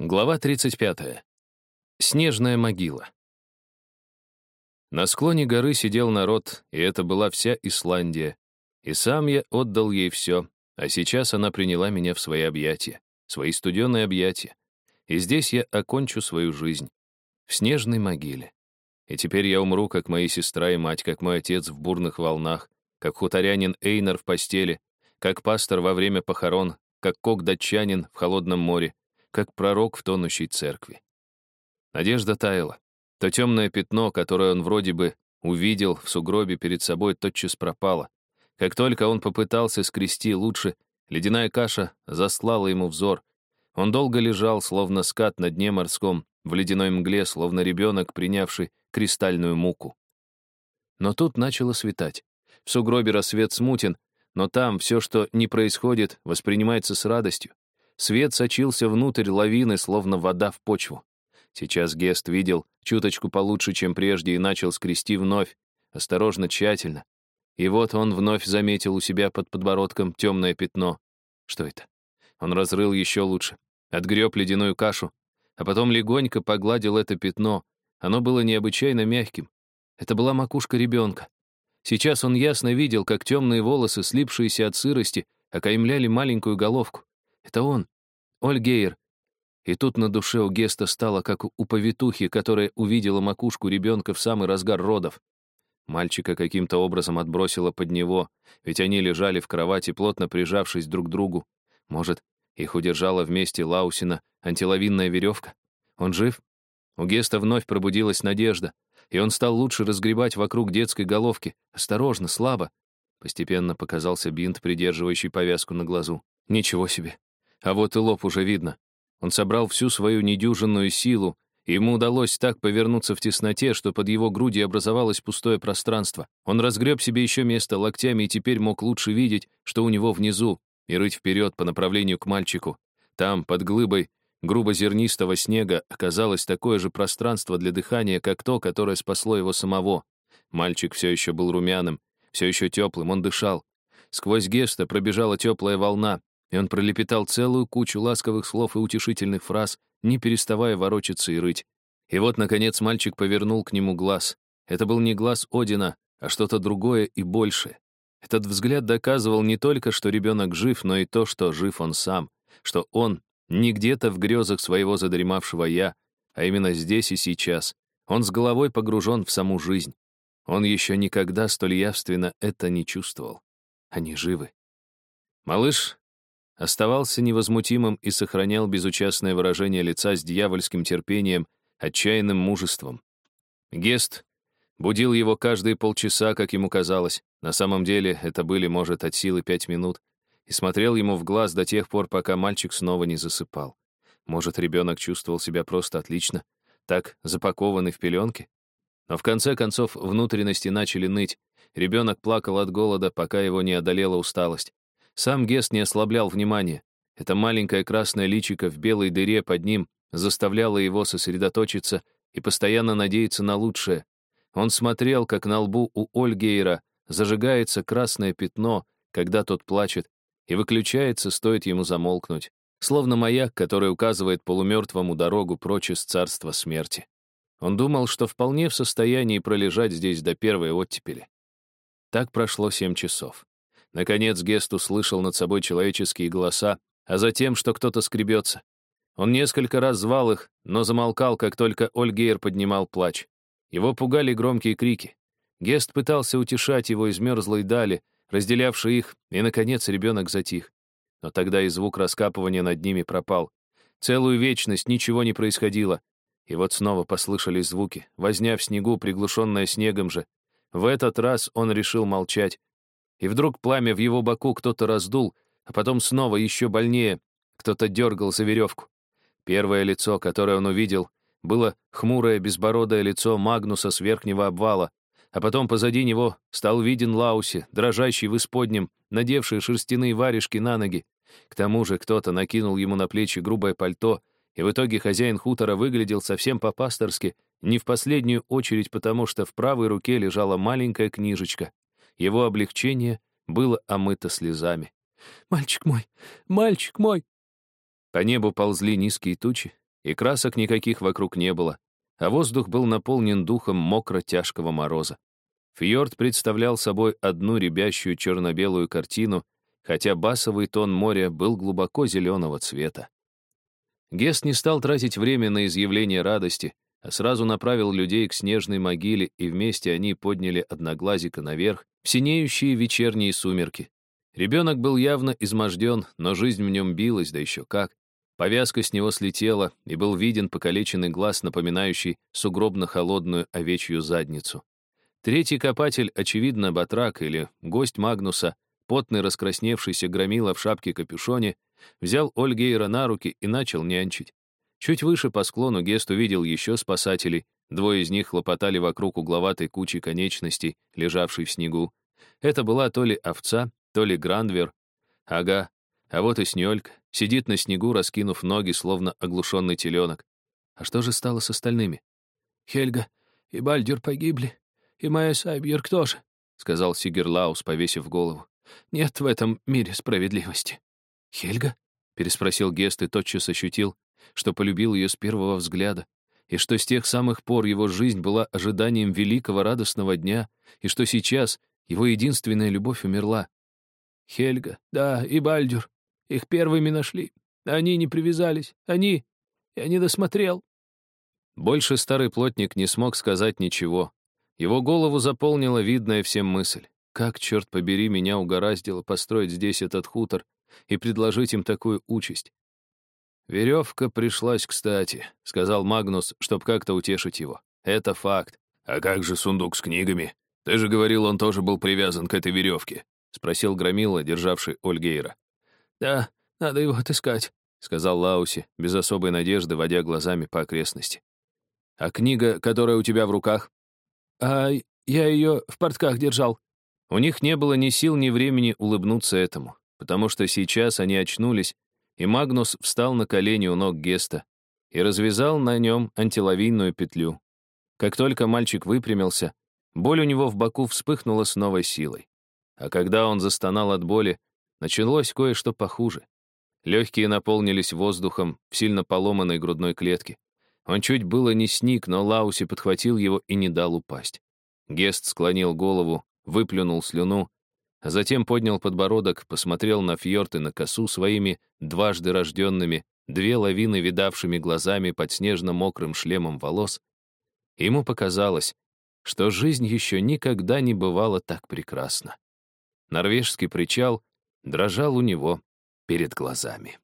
Глава 35. Снежная могила. На склоне горы сидел народ, и это была вся Исландия. И сам я отдал ей все, а сейчас она приняла меня в свои объятия, свои студеные объятия. И здесь я окончу свою жизнь. В снежной могиле. И теперь я умру, как моя сестра и мать, как мой отец в бурных волнах, как хуторянин Эйнар в постели, как пастор во время похорон, как кок-датчанин в холодном море, как пророк в тонущей церкви. Надежда таяла. То темное пятно, которое он вроде бы увидел в сугробе перед собой, тотчас пропало. Как только он попытался скрести лучше, ледяная каша заслала ему взор. Он долго лежал, словно скат на дне морском, в ледяной мгле, словно ребенок, принявший кристальную муку. Но тут начало светать. В сугробе рассвет смутен, но там все, что не происходит, воспринимается с радостью. Свет сочился внутрь лавины, словно вода в почву. Сейчас Гест видел чуточку получше, чем прежде, и начал скрести вновь, осторожно, тщательно. И вот он вновь заметил у себя под подбородком темное пятно. Что это? Он разрыл еще лучше, отгреб ледяную кашу, а потом легонько погладил это пятно. Оно было необычайно мягким. Это была макушка ребенка. Сейчас он ясно видел, как темные волосы, слипшиеся от сырости, окаймляли маленькую головку. Это он, Ольгейр. И тут на душе у Геста стало, как у повитухи, которая увидела макушку ребенка в самый разгар родов. Мальчика каким-то образом отбросило под него, ведь они лежали в кровати, плотно прижавшись друг к другу. Может, их удержала вместе Лаусина антилавинная веревка? Он жив? У Геста вновь пробудилась надежда, и он стал лучше разгребать вокруг детской головки. Осторожно, слабо. Постепенно показался бинт, придерживающий повязку на глазу. Ничего себе. А вот и лоб уже видно. Он собрал всю свою недюжинную силу, и ему удалось так повернуться в тесноте, что под его грудью образовалось пустое пространство. Он разгреб себе еще место локтями и теперь мог лучше видеть, что у него внизу, и рыть вперед по направлению к мальчику. Там, под глыбой грубо-зернистого снега, оказалось такое же пространство для дыхания, как то, которое спасло его самого. Мальчик все еще был румяным, все еще теплым, он дышал. Сквозь Геста пробежала теплая волна, и он пролепетал целую кучу ласковых слов и утешительных фраз, не переставая ворочаться и рыть. И вот, наконец, мальчик повернул к нему глаз. Это был не глаз Одина, а что-то другое и большее. Этот взгляд доказывал не только, что ребенок жив, но и то, что жив он сам, что он не где-то в грезах своего задремавшего «я», а именно здесь и сейчас. Он с головой погружен в саму жизнь. Он еще никогда столь явственно это не чувствовал. Они живы. Малыш оставался невозмутимым и сохранял безучастное выражение лица с дьявольским терпением, отчаянным мужеством. Гест будил его каждые полчаса, как ему казалось. На самом деле это были, может, от силы пять минут, и смотрел ему в глаз до тех пор, пока мальчик снова не засыпал. Может, ребенок чувствовал себя просто отлично, так запакованный в пеленки? Но в конце концов внутренности начали ныть. Ребенок плакал от голода, пока его не одолела усталость. Сам Гест не ослаблял внимания. Это маленькое красное личико в белой дыре под ним заставляло его сосредоточиться и постоянно надеяться на лучшее. Он смотрел, как на лбу у Ольгейра зажигается красное пятно, когда тот плачет, и выключается, стоит ему замолкнуть, словно маяк, который указывает полумертвому дорогу прочь из царства смерти. Он думал, что вполне в состоянии пролежать здесь до первой оттепели. Так прошло семь часов. Наконец Гест услышал над собой человеческие голоса, а затем, что кто-то скребется. Он несколько раз звал их, но замолкал, как только Ольгейр поднимал плач. Его пугали громкие крики. Гест пытался утешать его из мерзлой дали, разделявшей их, и, наконец, ребенок затих. Но тогда и звук раскапывания над ними пропал. Целую вечность ничего не происходило. И вот снова послышались звуки, возня в снегу, приглушенная снегом же. В этот раз он решил молчать, и вдруг пламя в его боку кто-то раздул, а потом снова еще больнее. Кто-то дергал за веревку. Первое лицо, которое он увидел, было хмурое безбородое лицо Магнуса с верхнего обвала, а потом позади него стал виден Лауси, дрожащий в исподнем, надевший шерстяные варежки на ноги. К тому же кто-то накинул ему на плечи грубое пальто, и в итоге хозяин хутора выглядел совсем по-пасторски, не в последнюю очередь потому, что в правой руке лежала маленькая книжечка. Его облегчение было омыто слезами. «Мальчик мой! Мальчик мой!» По небу ползли низкие тучи, и красок никаких вокруг не было, а воздух был наполнен духом мокро-тяжкого мороза. Фьорд представлял собой одну рябящую черно-белую картину, хотя басовый тон моря был глубоко зеленого цвета. Гест не стал тратить время на изъявление радости, а сразу направил людей к снежной могиле, и вместе они подняли одноглазика наверх в синеющие вечерние сумерки. Ребенок был явно изможден, но жизнь в нем билась, да еще как. Повязка с него слетела, и был виден покалеченный глаз, напоминающий сугробно-холодную овечью задницу. Третий копатель, очевидно, батрак или гость Магнуса, потный раскрасневшийся громила в шапке-капюшоне, взял Ольгейра на руки и начал нянчить. Чуть выше по склону Гест увидел еще спасателей. Двое из них хлопотали вокруг угловатой кучи конечностей, лежавшей в снегу. Это была то ли овца, то ли грандвер. Ага, а вот и снёлька. Сидит на снегу, раскинув ноги, словно оглушенный теленок. А что же стало с остальными? «Хельга и Бальдюр погибли, и моя Сайбьерк тоже», — сказал Сигерлаус, повесив голову. «Нет в этом мире справедливости». «Хельга?» — переспросил Гест и тотчас ощутил, что полюбил ее с первого взгляда, и что с тех самых пор его жизнь была ожиданием великого радостного дня, и что сейчас его единственная любовь умерла. Хельга, да, и Бальдюр. Их первыми нашли. Они не привязались. Они... Я не досмотрел. Больше старый плотник не смог сказать ничего. Его голову заполнила видная всем мысль. Как, черт побери, меня угораздило построить здесь этот хутор и предложить им такую участь. «Веревка пришлась кстати», — сказал Магнус, чтобы как-то утешить его. «Это факт. А как же сундук с книгами? Ты же говорил, он тоже был привязан к этой веревке», — спросил Громила, державший Ольгейра. «Да, надо его отыскать», — сказал Лауси, без особой надежды, водя глазами по окрестности. «А книга, которая у тебя в руках?» «А я ее в портках держал». У них не было ни сил, ни времени улыбнуться этому, потому что сейчас они очнулись и Магнус встал на колени у ног Геста и развязал на нем антиловийную петлю. Как только мальчик выпрямился, боль у него в боку вспыхнула с новой силой. А когда он застонал от боли, началось кое-что похуже. Легкие наполнились воздухом в сильно поломанной грудной клетке. Он чуть было не сник, но Лауси подхватил его и не дал упасть. Гест склонил голову, выплюнул слюну затем поднял подбородок, посмотрел на фьорд и на косу своими дважды рожденными, две лавины видавшими глазами под снежно-мокрым шлемом волос. Ему показалось, что жизнь еще никогда не бывала так прекрасна. Норвежский причал дрожал у него перед глазами.